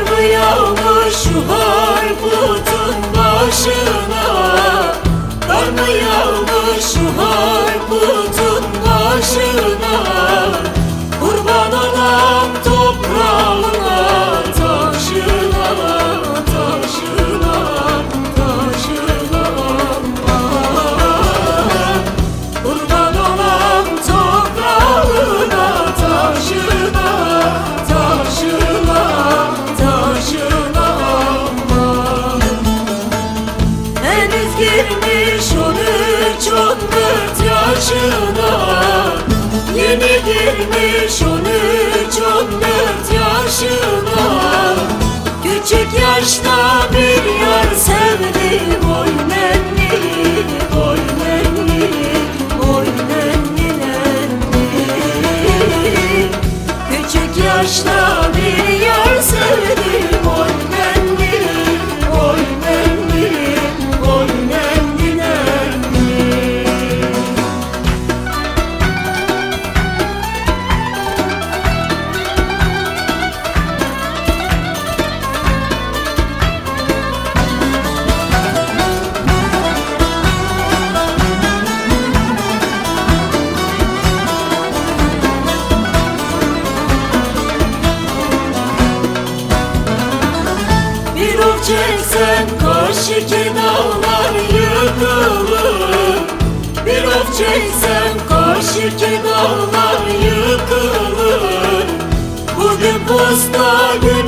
mı yağmur şu harputun başına. Kar mı yağmur Henüz girmiş on üç on dört yaşına. Yeni girmiş on üç on dört yaşına. Küçük yaşta bir yar sevdi Oy nenni, oy nenni, oy nenni nenni. Küçük yaşta çeksen karşıki dağlar yıkılır. Bir of çeksen karşıki dağlar yıkılır. Bugün posta günü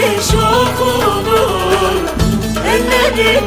gelmiş okunur Ellerin